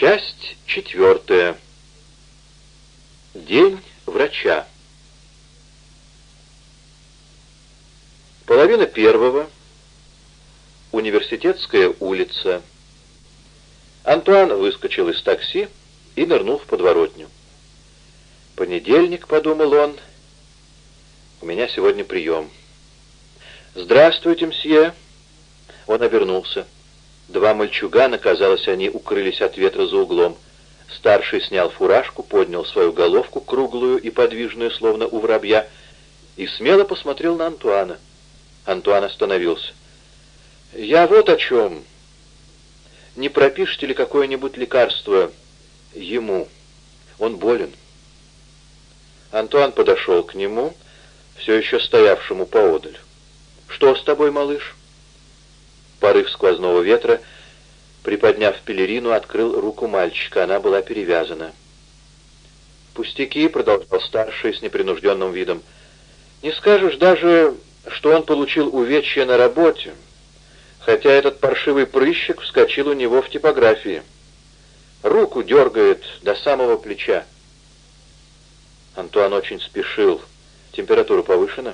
Часть четвертая. День врача. Половина первого. Университетская улица. Антуан выскочил из такси и нырнул в подворотню. «Понедельник», — подумал он, — «у меня сегодня прием». «Здравствуйте, мсье!» Он обернулся. Два мальчугана, казалось, они укрылись от ветра за углом. Старший снял фуражку, поднял свою головку, круглую и подвижную, словно у воробья, и смело посмотрел на Антуана. Антуан остановился. «Я вот о чем. Не пропишете ли какое-нибудь лекарство ему? Он болен». Антуан подошел к нему, все еще стоявшему поодаль. «Что с тобой, малыш?» Порыв сквозного ветра, приподняв пелерину, открыл руку мальчика. Она была перевязана. «Пустяки», — продолжал старший с непринужденным видом. «Не скажешь даже, что он получил увечья на работе, хотя этот паршивый прыщик вскочил у него в типографии. Руку дергает до самого плеча». Антуан очень спешил. Температура повышена.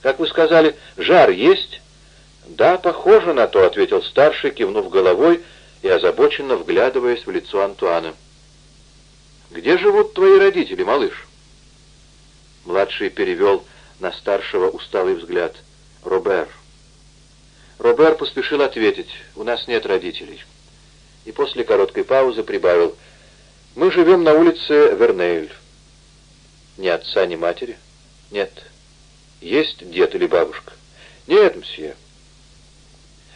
«Как вы сказали, жар есть?» «Да, похоже на то», — ответил старший, кивнув головой и озабоченно вглядываясь в лицо Антуана. «Где живут твои родители, малыш?» Младший перевел на старшего усталый взгляд. «Робер». Робер поспешил ответить, «У нас нет родителей». И после короткой паузы прибавил, «Мы живем на улице Вернейль». «Ни отца, ни матери?» «Нет». «Есть дед или бабушка?» «Нет, мсье».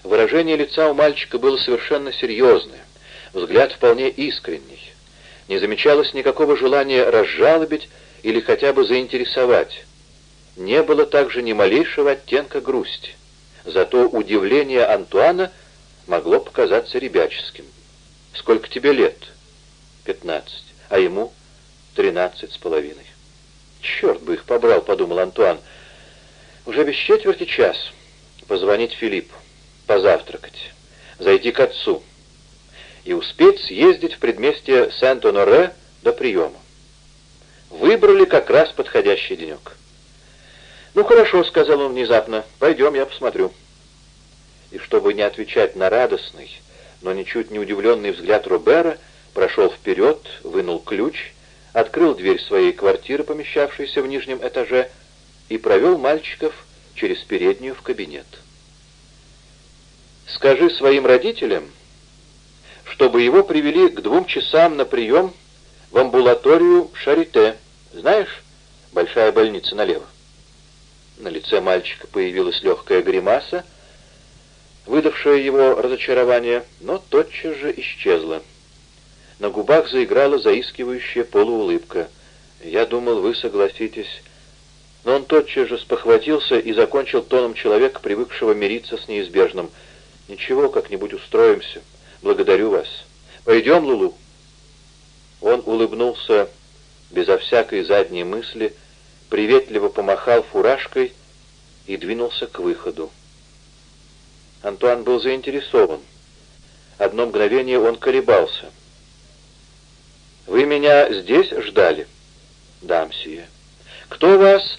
Выражение лица у мальчика было совершенно серьезное, взгляд вполне искренний. Не замечалось никакого желания разжалобить или хотя бы заинтересовать. Не было также ни малейшего оттенка грусти. Зато удивление Антуана могло показаться ребяческим. «Сколько тебе лет?» «Пятнадцать. А ему?» «Тринадцать с половиной». «Черт бы их побрал», — подумал Антуан. «Уже без четверти час. Позвонить Филиппу позавтракать, зайти к отцу и успеть съездить в предместье Сент-Оноре до приема. Выбрали как раз подходящий денек. «Ну хорошо», — сказал он внезапно, — «пойдем, я посмотрю». И чтобы не отвечать на радостный, но ничуть не удивленный взгляд Робера, прошел вперед, вынул ключ, открыл дверь своей квартиры, помещавшейся в нижнем этаже, и провел мальчиков через переднюю в кабинет. Скажи своим родителям, чтобы его привели к двум часам на прием в амбулаторию Шарите. Знаешь, большая больница налево. На лице мальчика появилась легкая гримаса, выдавшая его разочарование, но тотчас же исчезла. На губах заиграла заискивающая полуулыбка. «Я думал, вы согласитесь...» Но он тотчас же спохватился и закончил тоном человека, привыкшего мириться с неизбежным — «Ничего, как-нибудь устроимся. Благодарю вас. Пойдем, Лулу?» Он улыбнулся безо всякой задней мысли, приветливо помахал фуражкой и двинулся к выходу. Антуан был заинтересован. Одно мгновение он колебался. «Вы меня здесь ждали?» «Да, мсье». «Кто вас?»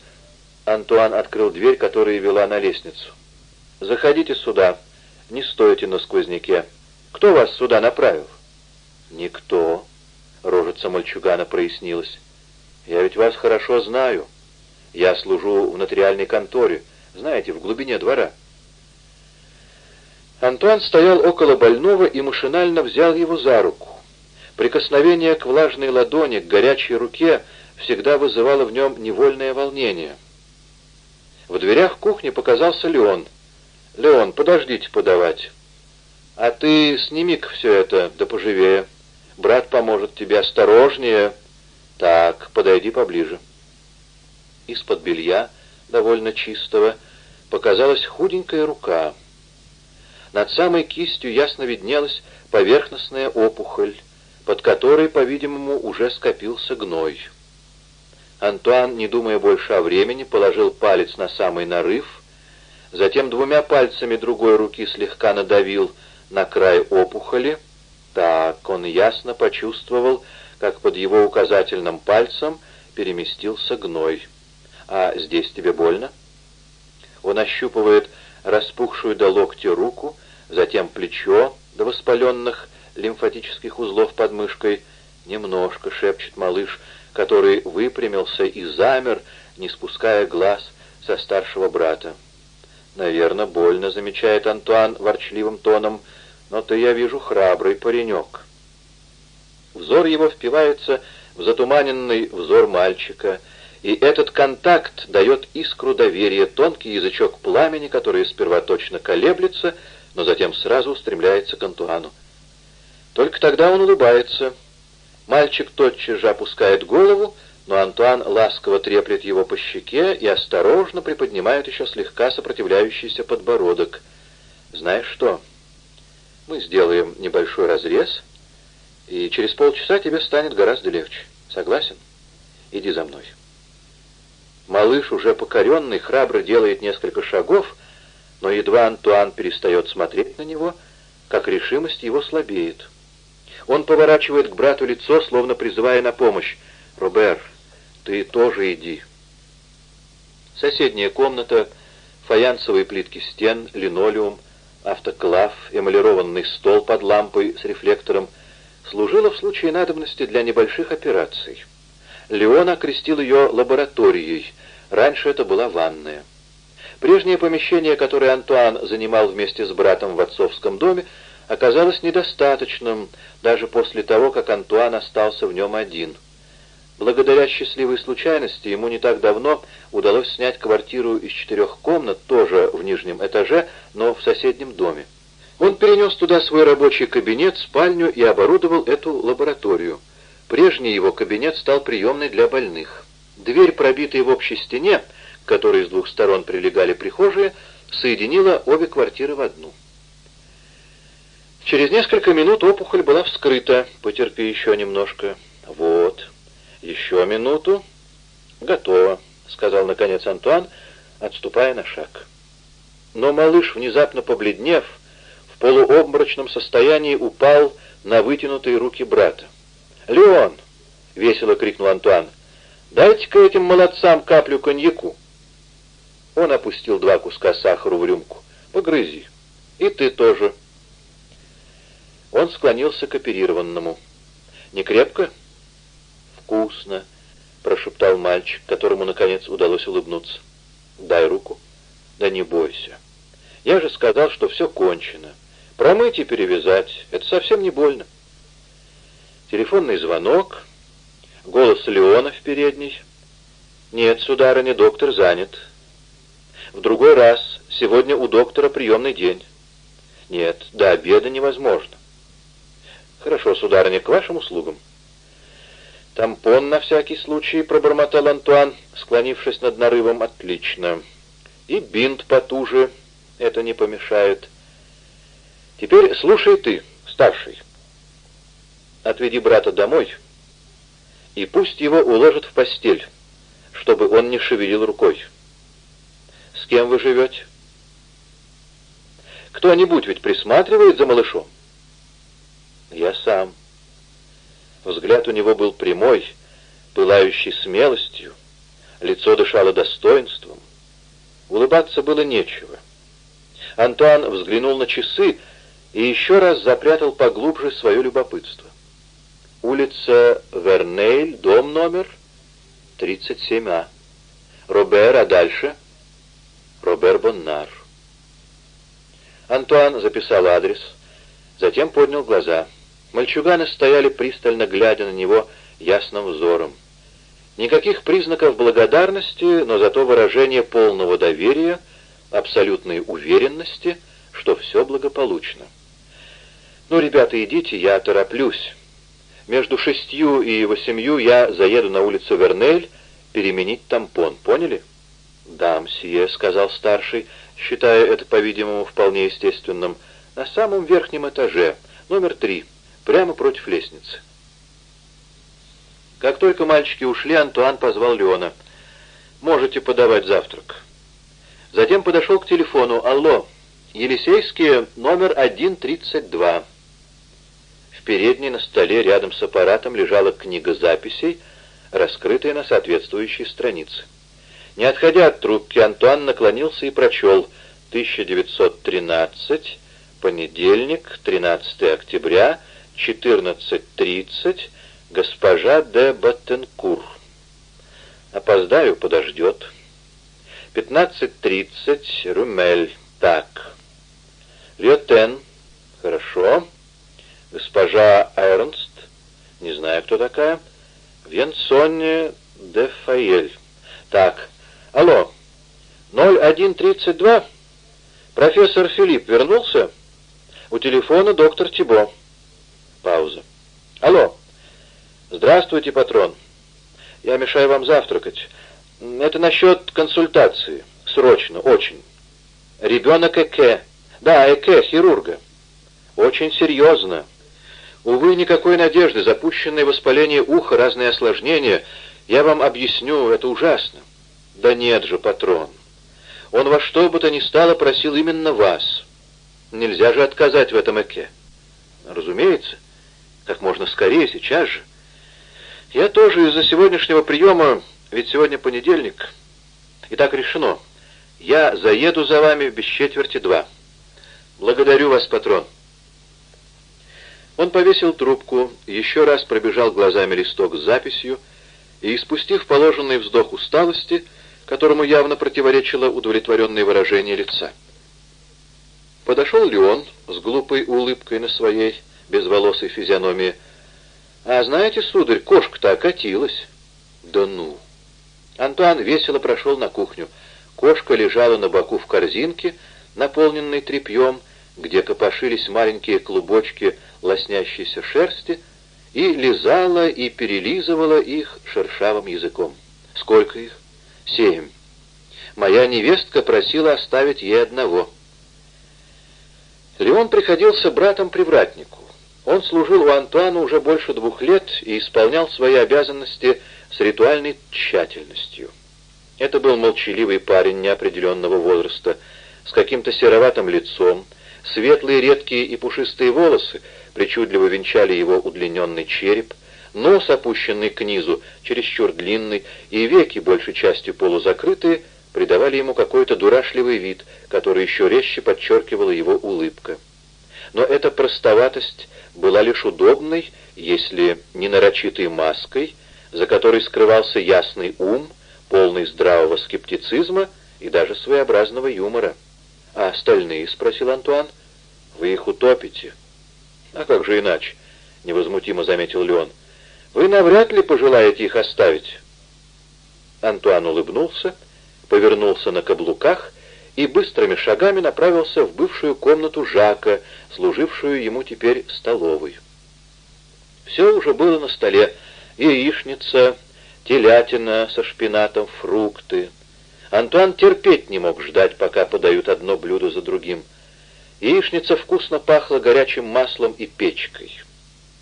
Антуан открыл дверь, которая вела на лестницу. «Заходите сюда», не стойте на сквозняке. Кто вас сюда направил?» «Никто», — рожица мальчугана прояснилась. «Я ведь вас хорошо знаю. Я служу в нотариальной конторе, знаете, в глубине двора». Антуан стоял около больного и машинально взял его за руку. Прикосновение к влажной ладони, к горячей руке всегда вызывало в нем невольное волнение. В дверях кухни показался Леон — «Леон, подождите подавать. А ты сними-ка все это, да поживее. Брат поможет тебе осторожнее. Так, подойди поближе». Из-под белья, довольно чистого, показалась худенькая рука. Над самой кистью ясно виднелась поверхностная опухоль, под которой, по-видимому, уже скопился гной. Антуан, не думая больше о времени, положил палец на самый нарыв — затем двумя пальцами другой руки слегка надавил на край опухоли Так, он ясно почувствовал, как под его указательным пальцем переместился гной. «А здесь тебе больно?» Он ощупывает распухшую до локтя руку, затем плечо до воспаленных лимфатических узлов под мышкой. «Немножко», — шепчет малыш, который выпрямился и замер, не спуская глаз со старшего брата. «Наверное, больно», — замечает Антуан ворчливым тоном, — «но ты, я вижу, храбрый паренек». Взор его впивается в затуманенный взор мальчика, и этот контакт дает искру доверия, тонкий язычок пламени, который сперва точно колеблется, но затем сразу устремляется к Антуану. Только тогда он улыбается. Мальчик тотчас же опускает голову, но Антуан ласково треплет его по щеке и осторожно приподнимает еще слегка сопротивляющийся подбородок. «Знаешь что? Мы сделаем небольшой разрез, и через полчаса тебе станет гораздо легче. Согласен? Иди за мной». Малыш, уже покоренный, храбро делает несколько шагов, но едва Антуан перестает смотреть на него, как решимость его слабеет. Он поворачивает к брату лицо, словно призывая на помощь. «Робер, ты тоже иди». Соседняя комната, фаянсовые плитки стен, линолеум, автоклав, эмалированный стол под лампой с рефлектором служила в случае надобности для небольших операций. Леон окрестил ее лабораторией, раньше это была ванная. Прежнее помещение, которое Антуан занимал вместе с братом в отцовском доме, оказалось недостаточным даже после того, как Антуан остался в нем один. Благодаря счастливой случайности ему не так давно удалось снять квартиру из четырех комнат, тоже в нижнем этаже, но в соседнем доме. Он перенес туда свой рабочий кабинет, спальню и оборудовал эту лабораторию. Прежний его кабинет стал приемной для больных. Дверь, пробитая в общей стене, к которой с двух сторон прилегали прихожие, соединила обе квартиры в одну. Через несколько минут опухоль была вскрыта. Потерпи еще немножко. Вот. Еще минуту. Готово, сказал наконец Антуан, отступая на шаг. Но малыш, внезапно побледнев, в полуобморочном состоянии упал на вытянутые руки брата. «Леон!» — весело крикнул Антуан. «Дайте-ка этим молодцам каплю коньяку!» Он опустил два куска сахара в рюмку. «Погрызи. И ты тоже». Он склонился к оперированному. «Не крепко?» «Вкусно», — прошептал мальчик, которому, наконец, удалось улыбнуться. «Дай руку». «Да не бойся. Я же сказал, что все кончено. Промыть и перевязать — это совсем не больно». Телефонный звонок, голос Леона в передней. «Нет, сударыня, доктор занят». «В другой раз. Сегодня у доктора приемный день». «Нет, до обеда невозможно». «Хорошо, сударыня, к вашим услугам». «Тампон на всякий случай», — пробормотал Антуан, склонившись над нарывом. «Отлично. И бинт потуже. Это не помешает. Теперь слушай ты, старший. Отведи брата домой, и пусть его уложат в постель, чтобы он не шевелил рукой. С кем вы живете?» «Кто-нибудь ведь присматривает за малышом?» Я сам. Взгляд у него был прямой, пылающий смелостью, лицо дышало достоинством. Улыбаться было нечего. Антуан взглянул на часы и еще раз запрятал поглубже свое любопытство. Улица Вернейль, дом номер 37А. Робер, а дальше? Робер Боннар. Антуан записал адрес, затем поднял глаза. Мальчуганы стояли пристально глядя на него ясным взором. Никаких признаков благодарности, но зато выражение полного доверия, абсолютной уверенности, что все благополучно. «Ну, ребята, идите, я тороплюсь. Между шестью и восемью я заеду на улицу Вернель переменить тампон, поняли?» «Да, мсье», — сказал старший, считая это, по-видимому, вполне естественным, — «на самом верхнем этаже, номер три» прямо против лестницы. Как только мальчики ушли, Антуан позвал Леона. «Можете подавать завтрак». Затем подошел к телефону. «Алло, Елисейский, номер 132». В передней на столе рядом с аппаратом лежала книга записей, раскрытая на соответствующей странице. Не отходя от трубки, Антуан наклонился и прочел 1913, понедельник, 13 октября, 14.30, госпожа де Баттенкур. Опоздаю, подождет. 15.30, Румель. Так. Льотен. Хорошо. Госпожа Эрнст. Не знаю, кто такая. Венсоне де Фаэль. Так. Алло. 0132. Профессор Филипп вернулся? У телефона доктор Тибо. Пауза. Алло. Здравствуйте, патрон. Я мешаю вам завтракать. Это насчет консультации. Срочно, очень. Ребенок Эке. Да, Эке, хирурга. Очень серьезно. Увы, никакой надежды. Запущенное воспаление уха, разные осложнения. Я вам объясню, это ужасно. Да нет же, патрон. Он во что бы то ни стало просил именно вас. Нельзя же отказать в этом Эке. Разумеется. Как можно скорее, сейчас же. Я тоже из-за сегодняшнего приема ведь сегодня понедельник. И так решено. Я заеду за вами без четверти два. Благодарю вас, патрон. Он повесил трубку, еще раз пробежал глазами листок с записью и, испустив положенный вздох усталости, которому явно противоречило удовлетворенное выражение лица. Подошел ли он с глупой улыбкой на своей безволосой физиономии? «А знаете, сударь, кошка-то окатилась». «Да ну!» Антуан весело прошел на кухню. Кошка лежала на боку в корзинке, наполненной тряпьем, где копошились маленькие клубочки лоснящейся шерсти, и лизала и перелизывала их шершавым языком. Сколько их? Семь. Моя невестка просила оставить ей одного. Леон приходился братом-привратнику. Он служил у Антуана уже больше двух лет и исполнял свои обязанности с ритуальной тщательностью. Это был молчаливый парень неопределенного возраста, с каким-то сероватым лицом, светлые редкие и пушистые волосы причудливо венчали его удлиненный череп, нос, опущенный к низу, чересчур длинный, и веки, большей частью полузакрытые, придавали ему какой-то дурашливый вид, который еще резче подчеркивала его улыбка. Но эта простоватость была лишь удобной, если не нарочитой маской, за которой скрывался ясный ум, полный здравого скептицизма и даже своеобразного юмора. «А остальные?» — спросил Антуан. «Вы их утопите». «А как же иначе?» — невозмутимо заметил Леон. «Вы навряд ли пожелаете их оставить». Антуан улыбнулся, повернулся на каблуках и быстрыми шагами направился в бывшую комнату Жака, служившую ему теперь столовой. Все уже было на столе, яичница, телятина со шпинатом, фрукты. Антуан терпеть не мог ждать, пока подают одно блюдо за другим. Яичница вкусно пахла горячим маслом и печкой.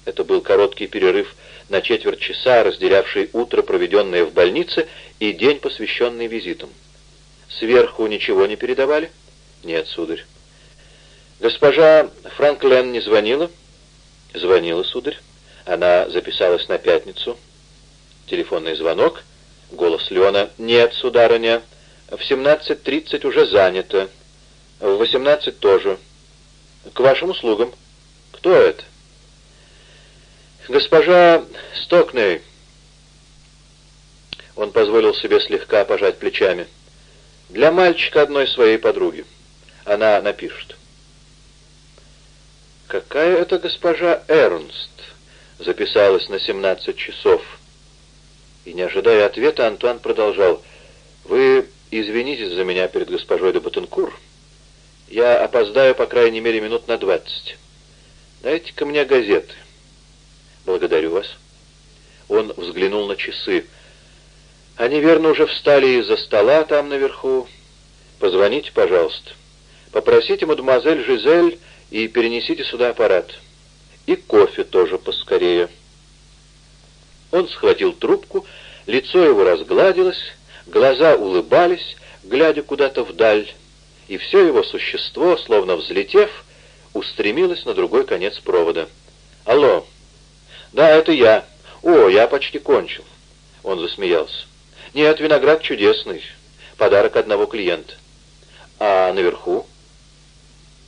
Это был короткий перерыв на четверть часа, разделявший утро, проведенное в больнице, и день, посвященный визитам. Сверху ничего не передавали? Нет, сударь. Госпожа Франклен не звонила? Звонила, сударь. Она записалась на пятницу. Телефонный звонок. Голос Леона. «Нет, сударыня, в 17.30 уже занято. В 18 тоже. К вашим услугам. Кто это?» «Госпожа Стокней». Он позволил себе слегка пожать плечами. «Для мальчика одной своей подруги. Она напишет». «Какая это госпожа Эрнст?» записалась на 17 часов. И, не ожидая ответа, Антуан продолжал. «Вы извинитесь за меня перед госпожой де Батенкур. Я опоздаю, по крайней мере, минут на двадцать. Дайте-ка мне газеты». «Благодарю вас». Он взглянул на часы. «Они, верно, уже встали из-за стола там наверху. Позвоните, пожалуйста. Попросите мадемуазель Жизель и перенесите сюда аппарат». И кофе тоже поскорее. Он схватил трубку, лицо его разгладилось, глаза улыбались, глядя куда-то вдаль, и все его существо, словно взлетев, устремилось на другой конец провода. Алло. Да, это я. О, я почти кончил. Он засмеялся. Нет, виноград чудесный. Подарок одного клиента. А наверху?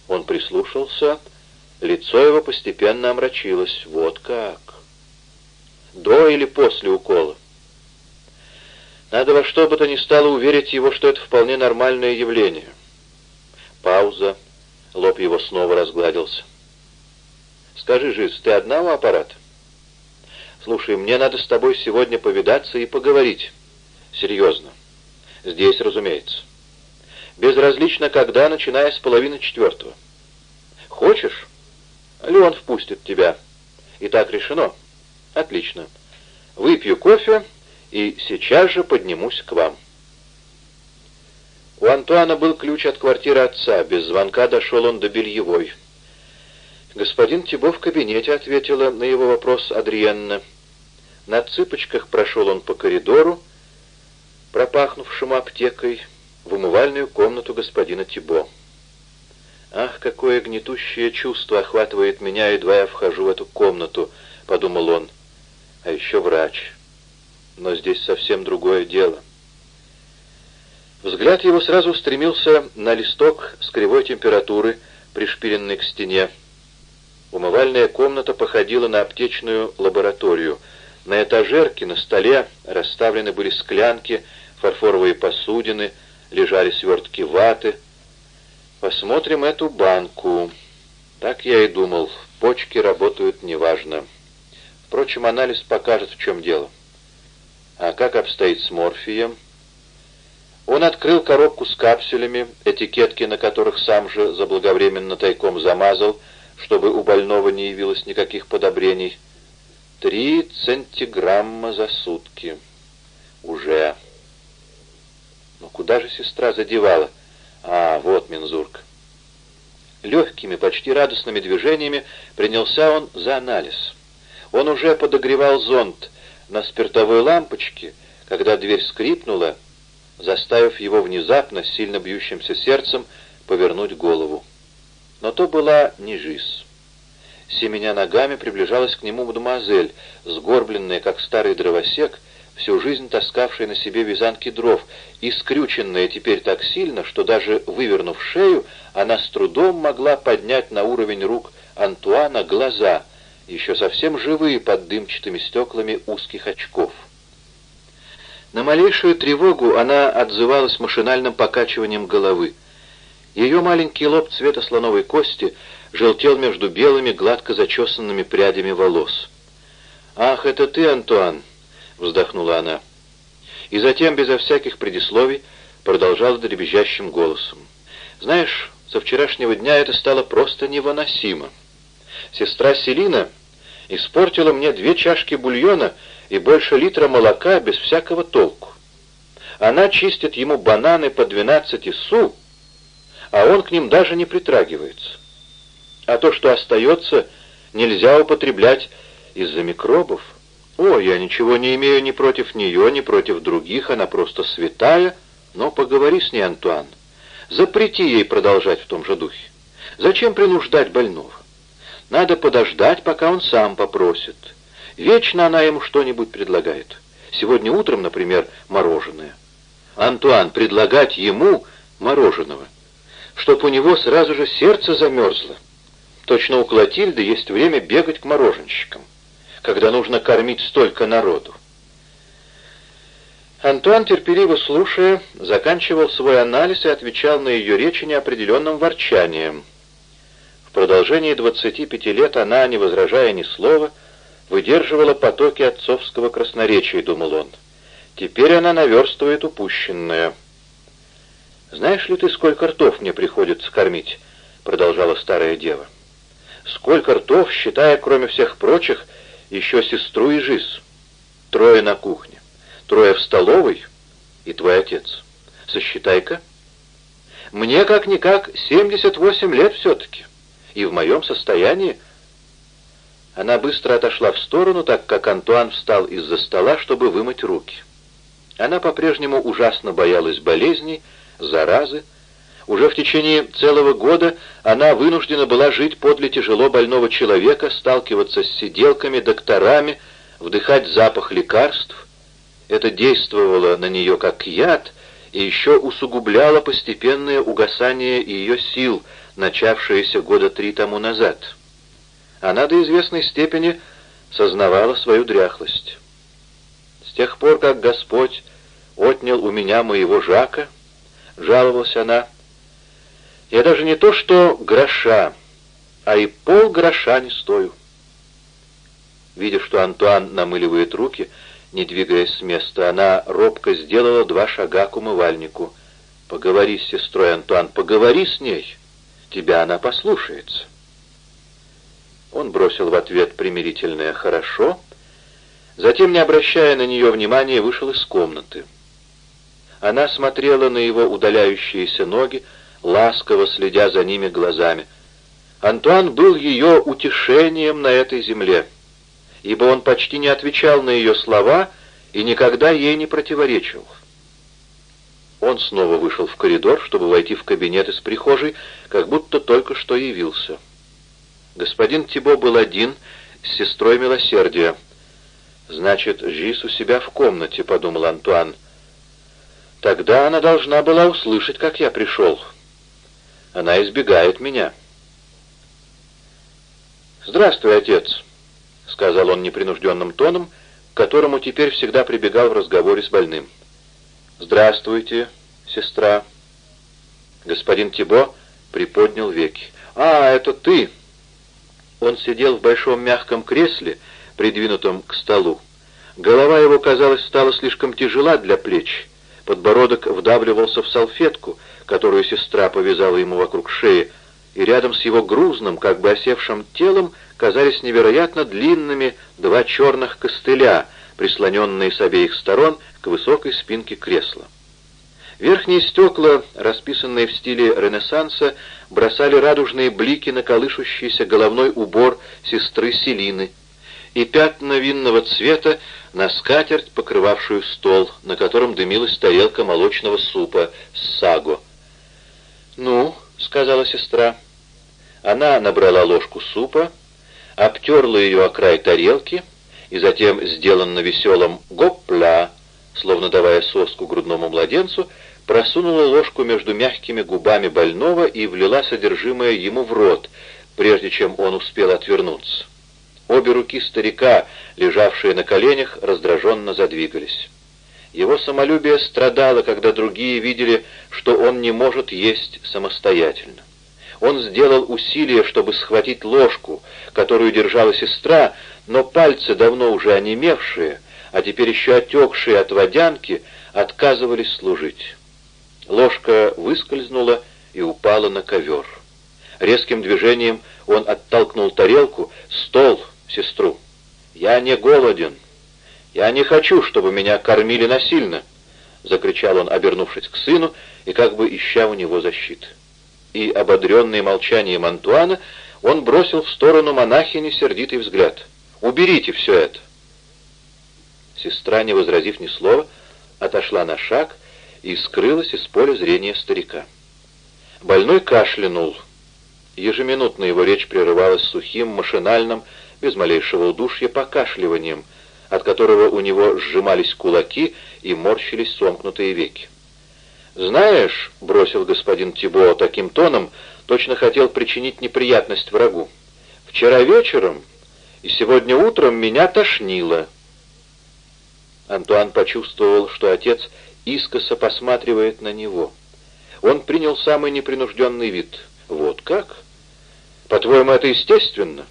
Он прислушался. Лицо его постепенно омрачилось. Вот как. До или после укола? Надо во что бы то ни стало уверить его, что это вполне нормальное явление. Пауза. Лоб его снова разгладился. «Скажи, Жиз, ты одна у аппарата?» «Слушай, мне надо с тобой сегодня повидаться и поговорить. Серьезно. Здесь, разумеется. Безразлично, когда, начиная с половины четвертого. Хочешь? Леон впустит тебя. И так решено. Отлично. Выпью кофе и сейчас же поднимусь к вам». У Антуана был ключ от квартиры отца. Без звонка дошел он до бельевой. «Господин Тибо в кабинете», — ответила на его вопрос Адриенна. На цыпочках прошел он по коридору, пропахнувшему аптекой, в умывальную комнату господина Тибо. «Ах, какое гнетущее чувство охватывает меня, едва я вхожу в эту комнату», — подумал он. «А еще врач. Но здесь совсем другое дело». Взгляд его сразу стремился на листок с кривой температуры, пришпиленный к стене. Умывальная комната походила на аптечную лабораторию. На этажерке, на столе расставлены были склянки, фарфоровые посудины, лежали свертки ваты. Посмотрим эту банку. Так я и думал, почки работают неважно. Впрочем, анализ покажет, в чем дело. А как обстоит с морфием? Он открыл коробку с капсулями, этикетки на которых сам же заблаговременно тайком замазал, чтобы у больного не явилось никаких подобрений. Три центиграмма за сутки. Уже. Но куда же сестра задевала? А, вот мензурка. Легкими, почти радостными движениями принялся он за анализ. Он уже подогревал зонд на спиртовой лампочке, когда дверь скрипнула, заставив его внезапно, сильно бьющимся сердцем, повернуть голову. Но то была не жизнь. Семеня ногами приближалась к нему мадемуазель, сгорбленная, как старый дровосек, всю жизнь таскавшая на себе вязанки дров, и скрюченная теперь так сильно, что даже вывернув шею, она с трудом могла поднять на уровень рук Антуана глаза, еще совсем живые под дымчатыми стеклами узких очков. На малейшую тревогу она отзывалась машинальным покачиванием головы. Ее маленький лоб цвета слоновой кости желтел между белыми, гладко зачесанными прядями волос. «Ах, это ты, Антуан!» — вздохнула она. И затем, безо всяких предисловий, продолжала дребезжащим голосом. «Знаешь, со вчерашнего дня это стало просто невыносимо. Сестра Селина испортила мне две чашки бульона и больше литра молока без всякого толку. Она чистит ему бананы по 12 су, а он к ним даже не притрагивается. А то, что остается, нельзя употреблять из-за микробов. О, я ничего не имею ни против нее, ни против других, она просто святая, но поговори с ней, Антуан. Запрети ей продолжать в том же духе. Зачем принуждать больного? Надо подождать, пока он сам попросит. Вечно она ему что-нибудь предлагает. Сегодня утром, например, мороженое. Антуан, предлагать ему мороженого, чтоб у него сразу же сердце замерзло. Точно у Клотильды есть время бегать к мороженщикам, когда нужно кормить столько народу. Антуан, терпеливо слушая, заканчивал свой анализ и отвечал на ее речи неопределенным ворчанием. В продолжении 25 лет она, не возражая ни слова, выдерживала потоки отцовского красноречия, думал он. Теперь она наверстывает упущенное. «Знаешь ли ты, сколько ртов мне приходится кормить?» — продолжала старая дева. «Сколько ртов, считая, кроме всех прочих, еще сестру и жизнь. Трое на кухне, трое в столовой и твой отец. Сосчитай-ка. Мне, как-никак, 78 лет все-таки, и в моем состоянии она быстро отошла в сторону, так как Антуан встал из-за стола, чтобы вымыть руки. Она по-прежнему ужасно боялась болезней, заразы. Уже в течение целого года она вынуждена была жить подле тяжело больного человека, сталкиваться с сиделками, докторами, вдыхать запах лекарств. Это действовало на нее как яд и еще усугубляло постепенное угасание ее сил, начавшееся года три тому назад. Она до известной степени сознавала свою дряхлость. С тех пор, как Господь отнял у меня моего Жака, жаловалась она, я даже не то что гроша, а и пол гроша не стою. Видя, что Антуан намыливает руки, не двигаясь с места, она робко сделала два шага к умывальнику. «Поговори с сестрой, Антуан, поговори с ней. Тебя она послушается». Он бросил в ответ примирительное «хорошо», затем, не обращая на нее внимания, вышел из комнаты. Она смотрела на его удаляющиеся ноги, ласково следя за ними глазами. Антуан был ее утешением на этой земле ибо он почти не отвечал на ее слова и никогда ей не противоречил. Он снова вышел в коридор, чтобы войти в кабинет из прихожей, как будто только что явился. Господин Тибо был один с сестрой милосердия. «Значит, Жис у себя в комнате», — подумал Антуан. «Тогда она должна была услышать, как я пришел. Она избегает меня». «Здравствуй, отец», — сказал он непринужденным тоном, к которому теперь всегда прибегал в разговоре с больным. «Здравствуйте, сестра». Господин Тибо приподнял веки. «А, это ты!» Он сидел в большом мягком кресле, придвинутом к столу. Голова его, казалось, стала слишком тяжела для плеч. Подбородок вдавливался в салфетку, которую сестра повязала ему вокруг шеи, и рядом с его грузным, как бы осевшим телом, казались невероятно длинными два черных костыля, прислоненные с обеих сторон к высокой спинке кресла. Верхние стекла, расписанные в стиле Ренессанса, бросали радужные блики на колышущийся головной убор сестры Селины и пятна винного цвета на скатерть, покрывавшую стол, на котором дымилась тарелка молочного супа с саго. «Ну», — сказала сестра, — она набрала ложку супа, обтерла ее о край тарелки и затем, сделанно веселым «гопля», словно давая соску грудному младенцу, просунула ложку между мягкими губами больного и влила содержимое ему в рот, прежде чем он успел отвернуться. Обе руки старика, лежавшие на коленях, раздраженно задвигались. Его самолюбие страдало, когда другие видели, что он не может есть самостоятельно. Он сделал усилие, чтобы схватить ложку, которую держала сестра, но пальцы, давно уже онемевшие, а теперь еще отекшие от водянки, отказывались служить. Ложка выскользнула и упала на ковер. Резким движением он оттолкнул тарелку, стол, сестру. «Я не голоден. Я не хочу, чтобы меня кормили насильно», — закричал он, обернувшись к сыну и как бы ища у него защиты и, ободренный молчанием Антуана, он бросил в сторону монахини сердитый взгляд. «Уберите все это!» Сестра, не возразив ни слова, отошла на шаг и скрылась из поля зрения старика. Больной кашлянул. Ежеминутно его речь прерывалась сухим, машинальным, без малейшего удушья покашливанием, от которого у него сжимались кулаки и морщились сомкнутые веки. «Знаешь», — бросил господин Тибо таким тоном, точно хотел причинить неприятность врагу, «вчера вечером и сегодня утром меня тошнило». Антуан почувствовал, что отец искоса посматривает на него. Он принял самый непринужденный вид. «Вот как? По-твоему, это естественно?»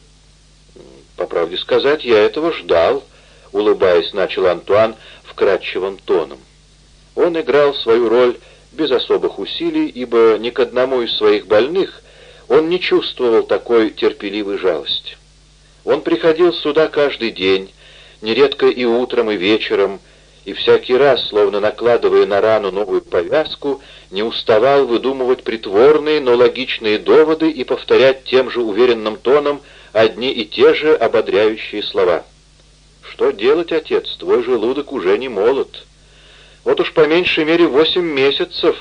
«По правде сказать, я этого ждал», — улыбаясь, начал Антуан вкрадчивым тоном. Он играл свою роль без особых усилий, ибо ни к одному из своих больных он не чувствовал такой терпеливой жалости. Он приходил сюда каждый день, нередко и утром, и вечером, и всякий раз, словно накладывая на рану новую повязку, не уставал выдумывать притворные, но логичные доводы и повторять тем же уверенным тоном одни и те же ободряющие слова. «Что делать, отец? Твой желудок уже не молод». Вот уж по меньшей мере восемь месяцев,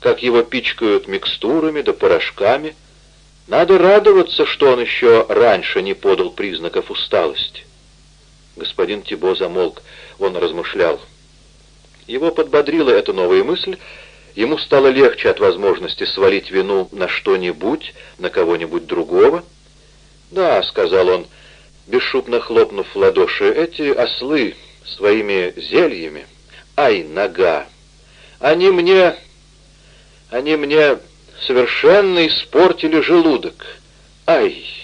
как его пичкают микстурами да порошками. Надо радоваться, что он еще раньше не подал признаков усталости. Господин Тибо замолк, он размышлял. Его подбодрила эта новая мысль, ему стало легче от возможности свалить вину на что-нибудь, на кого-нибудь другого. «Да», — сказал он, бесшутно хлопнув в ладоши, — «эти ослы своими зельями, ай, нога, они мне, они мне совершенно испортили желудок, ай».